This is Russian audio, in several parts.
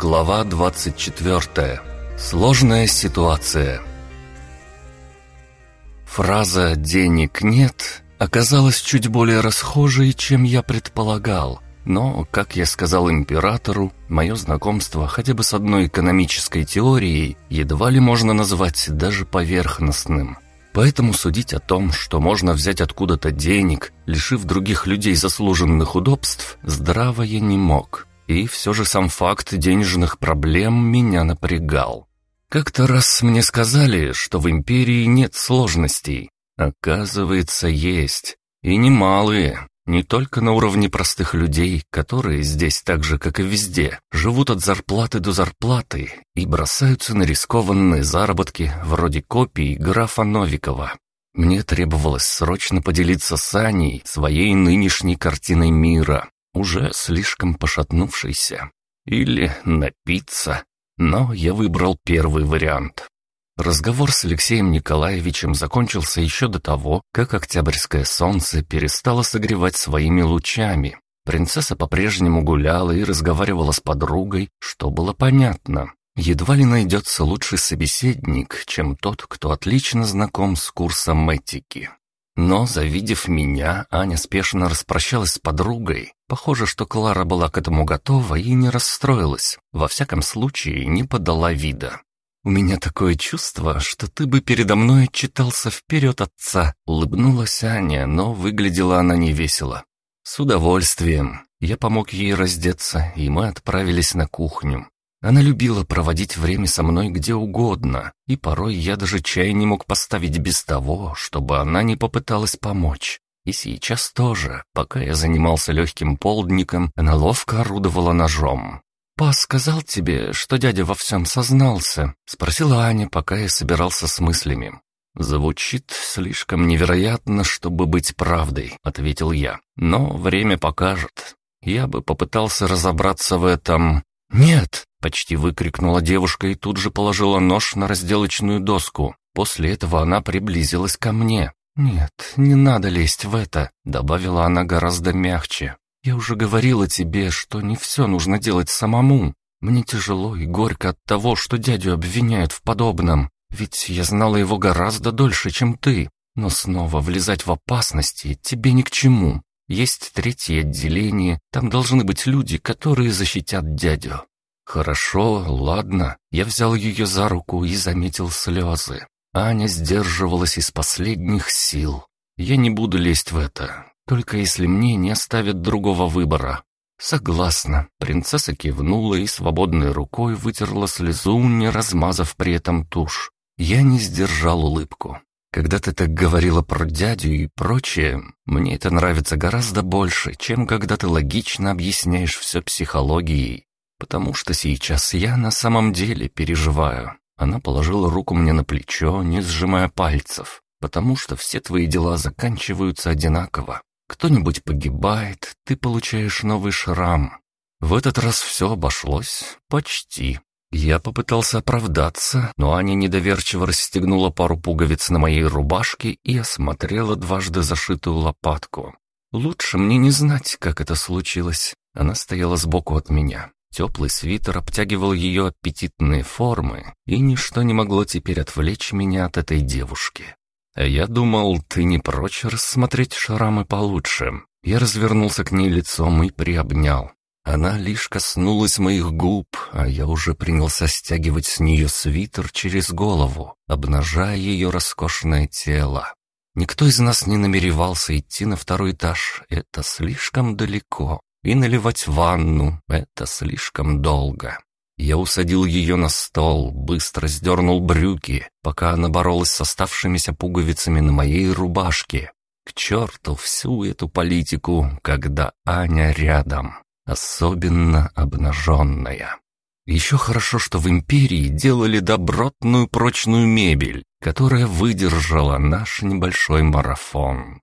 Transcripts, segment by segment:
Глава 24. Сложная ситуация. Фраза «денег нет» оказалась чуть более расхожей, чем я предполагал. Но, как я сказал императору, мое знакомство хотя бы с одной экономической теорией едва ли можно назвать даже поверхностным. Поэтому судить о том, что можно взять откуда-то денег, лишив других людей заслуженных удобств, здраво я не мог. И все же сам факт денежных проблем меня напрягал. Как-то раз мне сказали, что в империи нет сложностей. Оказывается, есть. И немалые. Не только на уровне простых людей, которые здесь так же, как и везде, живут от зарплаты до зарплаты и бросаются на рискованные заработки вроде копий графа Новикова. Мне требовалось срочно поделиться с Аней своей нынешней картиной мира, уже слишком пошатнувшийся. Или напиться. Но я выбрал первый вариант. Разговор с Алексеем Николаевичем закончился еще до того, как октябрьское солнце перестало согревать своими лучами. Принцесса по-прежнему гуляла и разговаривала с подругой, что было понятно. Едва ли найдется лучший собеседник, чем тот, кто отлично знаком с курсом этики. Но, завидев меня, Аня спешно распрощалась с подругой. Похоже, что Клара была к этому готова и не расстроилась. Во всяком случае, не подала вида. «У меня такое чувство, что ты бы передо мной отчитался вперед отца», — улыбнулась Аня, но выглядела она невесело. «С удовольствием». Я помог ей раздеться, и мы отправились на кухню. Она любила проводить время со мной где угодно, и порой я даже чай не мог поставить без того, чтобы она не попыталась помочь. И сейчас тоже, пока я занимался легким полдником, она ловко орудовала ножом. «Па сказал тебе, что дядя во всем сознался?» — спросила Аня, пока я собирался с мыслями. «Звучит слишком невероятно, чтобы быть правдой», — ответил я. «Но время покажет. Я бы попытался разобраться в этом...» «Нет!» — почти выкрикнула девушка и тут же положила нож на разделочную доску. После этого она приблизилась ко мне. «Нет, не надо лезть в это», — добавила она гораздо мягче. «Я уже говорила тебе, что не все нужно делать самому. Мне тяжело и горько от того, что дядю обвиняют в подобном. Ведь я знала его гораздо дольше, чем ты. Но снова влезать в опасности тебе ни к чему. Есть третье отделение, там должны быть люди, которые защитят дядю. Хорошо, ладно. Я взял ее за руку и заметил слезы. Аня сдерживалась из последних сил. Я не буду лезть в это, только если мне не оставят другого выбора. Согласна. Принцесса кивнула и свободной рукой вытерла слезу, не размазав при этом тушь. Я не сдержал улыбку. Когда ты так говорила про дядю и прочее, мне это нравится гораздо больше, чем когда ты логично объясняешь все психологией. Потому что сейчас я на самом деле переживаю. Она положила руку мне на плечо, не сжимая пальцев. Потому что все твои дела заканчиваются одинаково. Кто-нибудь погибает, ты получаешь новый шрам. В этот раз все обошлось. Почти. Я попытался оправдаться, но Аня недоверчиво расстегнула пару пуговиц на моей рубашке и осмотрела дважды зашитую лопатку. Лучше мне не знать, как это случилось. Она стояла сбоку от меня. Теплый свитер обтягивал ее аппетитные формы, и ничто не могло теперь отвлечь меня от этой девушки. А я думал, ты не прочь рассмотреть шрамы получше. Я развернулся к ней лицом и приобнял. Она лишь коснулась моих губ, а я уже принялся стягивать с нее свитер через голову, обнажая ее роскошное тело. Никто из нас не намеревался идти на второй этаж, это слишком далеко, и наливать ванну — это слишком долго. Я усадил ее на стол, быстро сдернул брюки, пока она боролась с оставшимися пуговицами на моей рубашке. К черту всю эту политику, когда Аня рядом особенно обнаженная. Еще хорошо, что в империи делали добротную прочную мебель, которая выдержала наш небольшой марафон.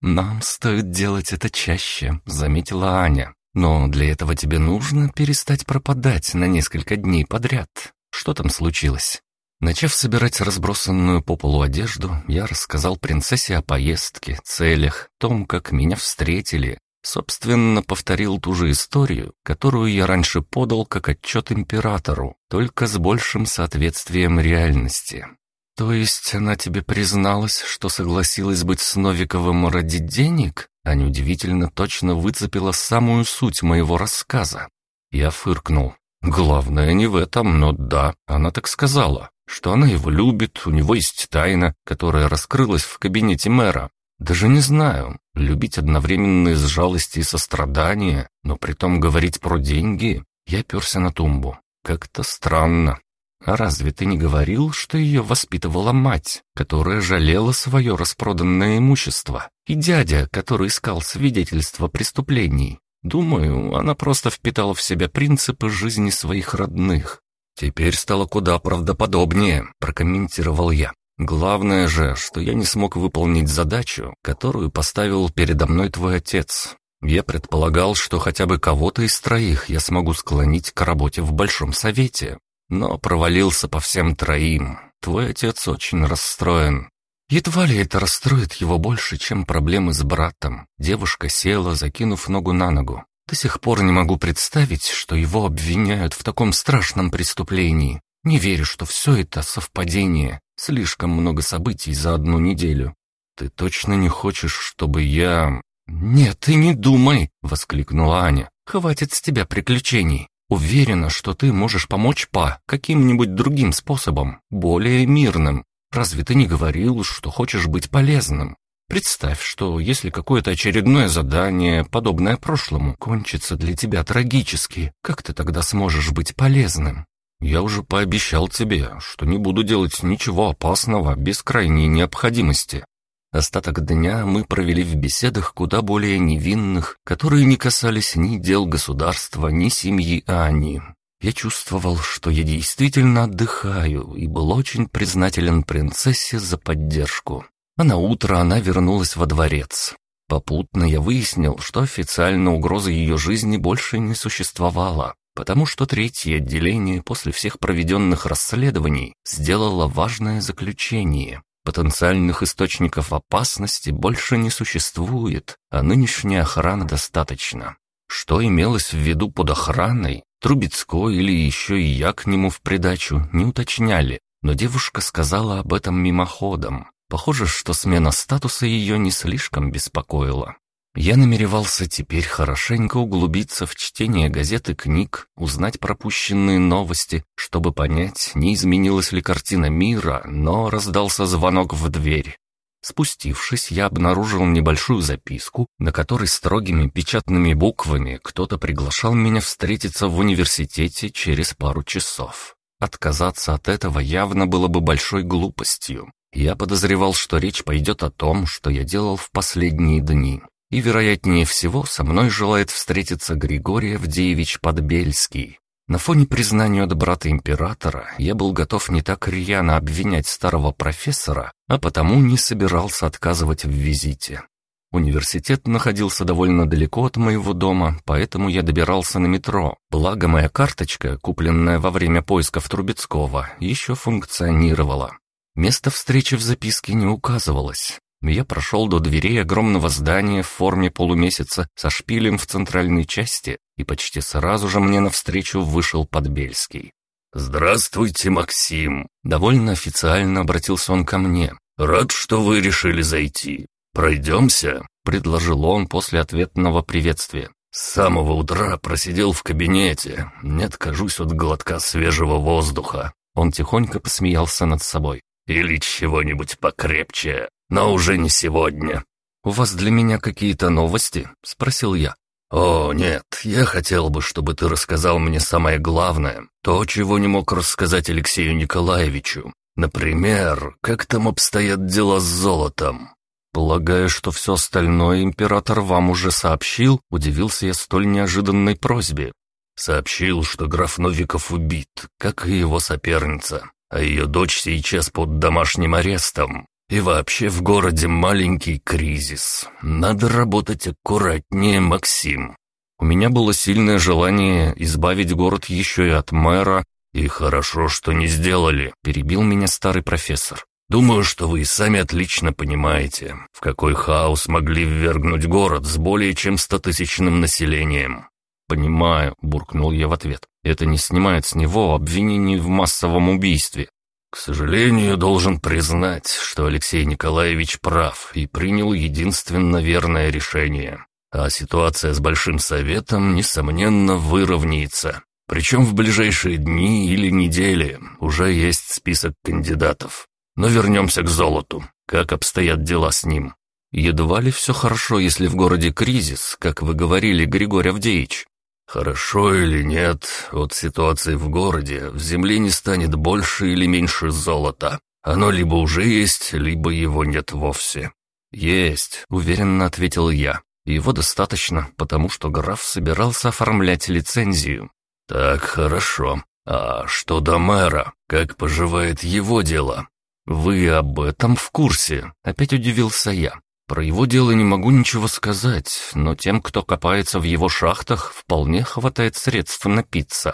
«Нам стоит делать это чаще», — заметила Аня. «Но для этого тебе нужно перестать пропадать на несколько дней подряд. Что там случилось?» Начав собирать разбросанную по полу одежду, я рассказал принцессе о поездке, целях, том, как меня встретили, Собственно, повторил ту же историю, которую я раньше подал как отчет императору, только с большим соответствием реальности. То есть она тебе призналась, что согласилась быть с Новиковым ради денег? А неудивительно точно выцепила самую суть моего рассказа. Я фыркнул. Главное не в этом, но да, она так сказала, что она его любит, у него есть тайна, которая раскрылась в кабинете мэра. Даже не знаю, любить одновременно из жалости и сострадания, но притом говорить про деньги, я перся на тумбу. Как-то странно. А разве ты не говорил, что ее воспитывала мать, которая жалела свое распроданное имущество, и дядя, который искал свидетельства преступлений? Думаю, она просто впитала в себя принципы жизни своих родных. Теперь стало куда правдоподобнее, прокомментировал я. Главное же, что я не смог выполнить задачу, которую поставил передо мной твой отец. Я предполагал, что хотя бы кого-то из троих я смогу склонить к работе в Большом Совете, но провалился по всем троим. Твой отец очень расстроен. Едва ли это расстроит его больше, чем проблемы с братом. Девушка села, закинув ногу на ногу. До сих пор не могу представить, что его обвиняют в таком страшном преступлении. Не верю, что все это совпадение. Слишком много событий за одну неделю. Ты точно не хочешь, чтобы я... Нет, ты не думай, воскликнула Аня. Хватит с тебя приключений. Уверена, что ты можешь помочь Па каким-нибудь другим способом, более мирным. Разве ты не говорил, что хочешь быть полезным? Представь, что если какое-то очередное задание, подобное прошлому, кончится для тебя трагически, как ты тогда сможешь быть полезным? Я уже пообещал тебе, что не буду делать ничего опасного без крайней необходимости. Остаток дня мы провели в беседах куда более невинных, которые не касались ни дел государства, ни семьи Ани. Я чувствовал, что я действительно отдыхаю и был очень признателен принцессе за поддержку. А на утро она вернулась во дворец. Попутно я выяснил, что официально угрозы ее жизни больше не существовало потому что третье отделение после всех проведенных расследований сделало важное заключение. Потенциальных источников опасности больше не существует, а нынешняя охрана достаточно. Что имелось в виду под охраной, Трубецкой или еще и я к нему в придачу не уточняли, но девушка сказала об этом мимоходом. Похоже, что смена статуса ее не слишком беспокоила. Я намеревался теперь хорошенько углубиться в чтение газет и книг, узнать пропущенные новости, чтобы понять, не изменилась ли картина мира, но раздался звонок в дверь. Спустившись, я обнаружил небольшую записку, на которой строгими печатными буквами кто-то приглашал меня встретиться в университете через пару часов. Отказаться от этого явно было бы большой глупостью. Я подозревал, что речь пойдет о том, что я делал в последние дни и, вероятнее всего, со мной желает встретиться Григорий Авдеевич Подбельский. На фоне признания от брата императора я был готов не так рьяно обвинять старого профессора, а потому не собирался отказывать в визите. Университет находился довольно далеко от моего дома, поэтому я добирался на метро. Благо моя карточка, купленная во время поисков Трубецкого, еще функционировала. Место встречи в записке не указывалось, я прошел до дверей огромного здания в форме полумесяца со шпилем в центральной части, и почти сразу же мне навстречу вышел Подбельский. «Здравствуйте, Максим!» Довольно официально обратился он ко мне. «Рад, что вы решили зайти. Пройдемся?» — предложил он после ответного приветствия. «С самого утра просидел в кабинете, не откажусь от глотка свежего воздуха». Он тихонько посмеялся над собой. «Или чего-нибудь покрепче но уже не сегодня. «У вас для меня какие-то новости?» — спросил я. «О, нет, я хотел бы, чтобы ты рассказал мне самое главное, то, чего не мог рассказать Алексею Николаевичу. Например, как там обстоят дела с золотом?» «Полагаю, что все остальное император вам уже сообщил?» — удивился я столь неожиданной просьбе. «Сообщил, что граф Новиков убит, как и его соперница, а ее дочь сейчас под домашним арестом. И вообще в городе маленький кризис. Надо работать аккуратнее, Максим. У меня было сильное желание избавить город еще и от мэра, и хорошо, что не сделали, перебил меня старый профессор. Думаю, что вы и сами отлично понимаете, в какой хаос могли ввергнуть город с более чем стотысячным населением. «Понимаю», — буркнул я в ответ. «Это не снимает с него обвинений в массовом убийстве. К сожалению, должен признать, что Алексей Николаевич прав и принял единственно верное решение. А ситуация с Большим Советом, несомненно, выровняется. Причем в ближайшие дни или недели уже есть список кандидатов. Но вернемся к золоту. Как обстоят дела с ним? Едва ли все хорошо, если в городе кризис, как вы говорили, Григорий Авдеевич. Хорошо или нет, от ситуации в городе в земле не станет больше или меньше золота. Оно либо уже есть, либо его нет вовсе. «Есть», — уверенно ответил я. «Его достаточно, потому что граф собирался оформлять лицензию». «Так, хорошо. А что до мэра? Как поживает его дело?» «Вы об этом в курсе?» — опять удивился я. Про его дело не могу ничего сказать, но тем, кто копается в его шахтах, вполне хватает средств напиться.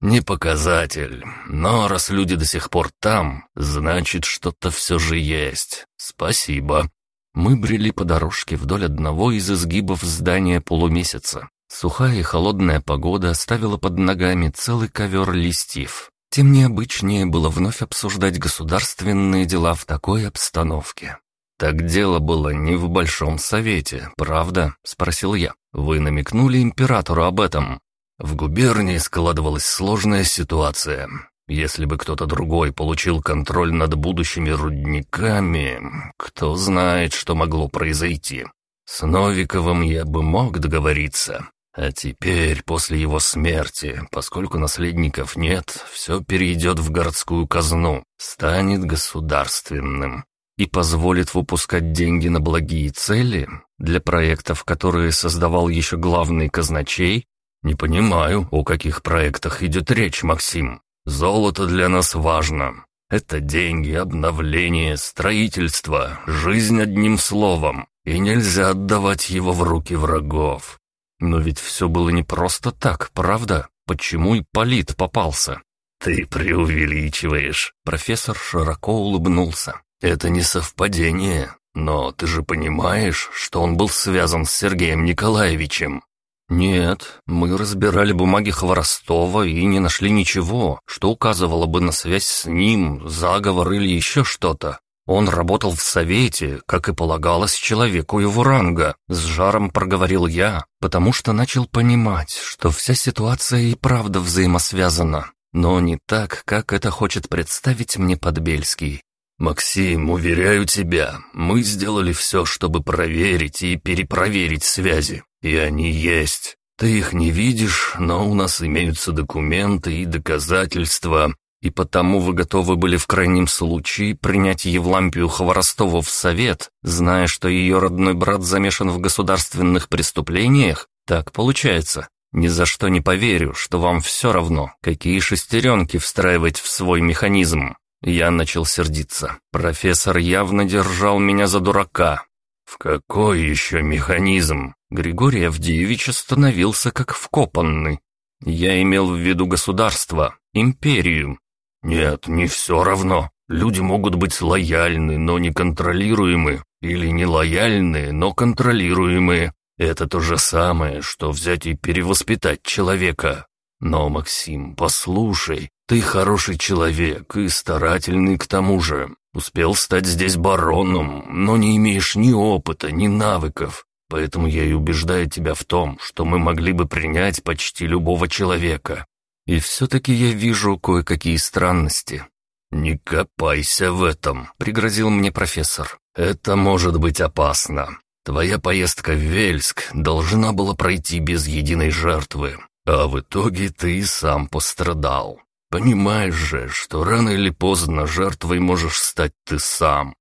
Не показатель, но раз люди до сих пор там, значит, что-то все же есть. Спасибо. Мы брели по дорожке вдоль одного из изгибов здания полумесяца. Сухая и холодная погода оставила под ногами целый ковер листьев. Тем необычнее было вновь обсуждать государственные дела в такой обстановке. «Так дело было не в Большом Совете, правда?» — спросил я. «Вы намекнули императору об этом?» В губернии складывалась сложная ситуация. Если бы кто-то другой получил контроль над будущими рудниками, кто знает, что могло произойти. С Новиковым я бы мог договориться. А теперь, после его смерти, поскольку наследников нет, все перейдет в городскую казну, станет государственным и позволит выпускать деньги на благие цели для проектов, которые создавал еще главный казначей? Не понимаю, о каких проектах идет речь, Максим. Золото для нас важно. Это деньги, обновление, строительство, жизнь одним словом. И нельзя отдавать его в руки врагов. Но ведь все было не просто так, правда? Почему и Полит попался? Ты преувеличиваешь. Профессор широко улыбнулся. Это не совпадение, но ты же понимаешь, что он был связан с Сергеем Николаевичем. Нет, мы разбирали бумаги Хворостова и не нашли ничего, что указывало бы на связь с ним, заговор или еще что-то. Он работал в совете, как и полагалось человеку его ранга, с жаром проговорил я, потому что начал понимать, что вся ситуация и правда взаимосвязана, но не так, как это хочет представить мне Подбельский. «Максим, уверяю тебя, мы сделали все, чтобы проверить и перепроверить связи, и они есть. Ты их не видишь, но у нас имеются документы и доказательства, и потому вы готовы были в крайнем случае принять Евлампию Хворостову в совет, зная, что ее родной брат замешан в государственных преступлениях? Так получается. Ни за что не поверю, что вам все равно, какие шестеренки встраивать в свой механизм. Я начал сердиться. Профессор явно держал меня за дурака. «В какой еще механизм?» Григорий Авдеевич остановился как вкопанный. «Я имел в виду государство, империю». «Нет, не все равно. Люди могут быть лояльны, но неконтролируемы, или нелояльны, но контролируемые. Это то же самое, что взять и перевоспитать человека. Но, Максим, послушай, ты хороший человек и старательный к тому же. Успел стать здесь бароном, но не имеешь ни опыта, ни навыков. Поэтому я и убеждаю тебя в том, что мы могли бы принять почти любого человека. И все-таки я вижу кое-какие странности. «Не копайся в этом», — пригрозил мне профессор. «Это может быть опасно. Твоя поездка в Вельск должна была пройти без единой жертвы. А в итоге ты и сам пострадал. Понимаешь же, что рано или поздно жертвой можешь стать ты сам.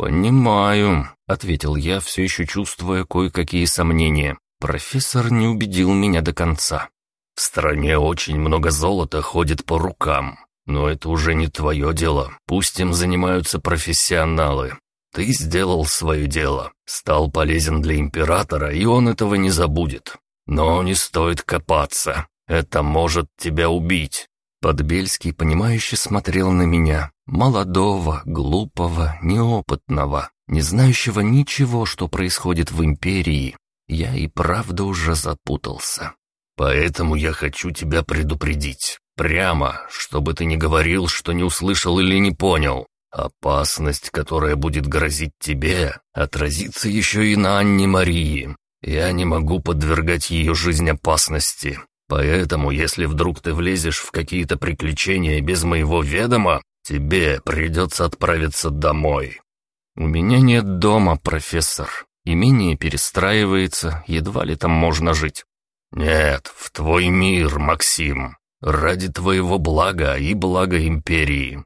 «Понимаю», — ответил я, все еще чувствуя кое-какие сомнения. Профессор не убедил меня до конца. «В стране очень много золота ходит по рукам, но это уже не твое дело, пусть им занимаются профессионалы. Ты сделал свое дело, стал полезен для императора, и он этого не забудет. Но не стоит копаться. Это может тебя убить. Подбельский, понимающе смотрел на меня, молодого, глупого, неопытного, не знающего ничего, что происходит в империи. Я и правда уже запутался. Поэтому я хочу тебя предупредить. Прямо, чтобы ты не говорил, что не услышал или не понял. Опасность, которая будет грозить тебе, отразится еще и на Анне Марии. Я не могу подвергать ее жизнь опасности. Поэтому, если вдруг ты влезешь в какие-то приключения без моего ведома, тебе придется отправиться домой. У меня нет дома, профессор. Имение перестраивается, едва ли там можно жить. Нет, в твой мир, Максим. Ради твоего блага и блага империи.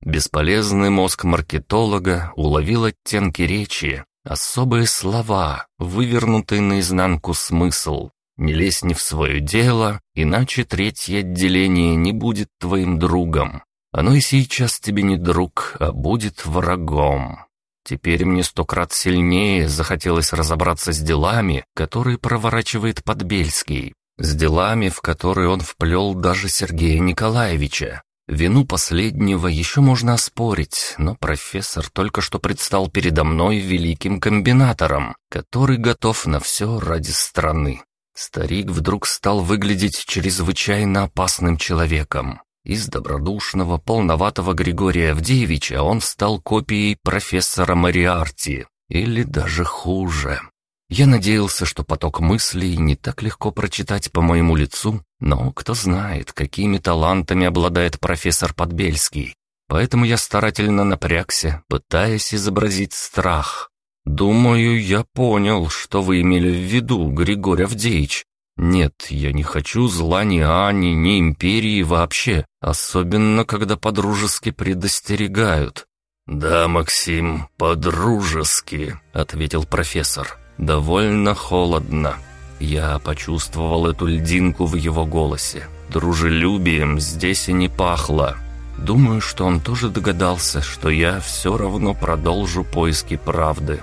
Бесполезный мозг маркетолога уловил оттенки речи, особые слова, вывернутый наизнанку смысл. Не лезь не в свое дело, иначе третье отделение не будет твоим другом. Оно и сейчас тебе не друг, а будет врагом. Теперь мне сто крат сильнее захотелось разобраться с делами, которые проворачивает Подбельский, с делами, в которые он вплел даже Сергея Николаевича. Вину последнего еще можно оспорить, но профессор только что предстал передо мной великим комбинатором, который готов на все ради страны. Старик вдруг стал выглядеть чрезвычайно опасным человеком. Из добродушного, полноватого Григория Авдеевича он стал копией профессора Мариарти, или даже хуже. Я надеялся, что поток мыслей не так легко прочитать по моему лицу, но кто знает, какими талантами обладает профессор Подбельский. Поэтому я старательно напрягся, пытаясь изобразить страх. «Думаю, я понял, что вы имели в виду, Григорий Авдеевич. Нет, я не хочу зла ни Ани, ни Империи вообще, особенно когда подружески предостерегают». «Да, Максим, подружески», — ответил профессор довольно холодно. Я почувствовал эту льдинку в его голосе. Дружелюбием здесь и не пахло. Думаю, что он тоже догадался, что я все равно продолжу поиски правды.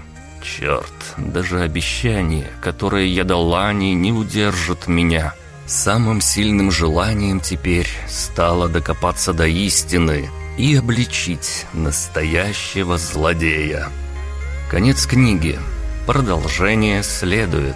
Черт, даже обещание, которое я дал Лане, не удержит меня. Самым сильным желанием теперь стало докопаться до истины и обличить настоящего злодея. Конец книги. Продолжение следует.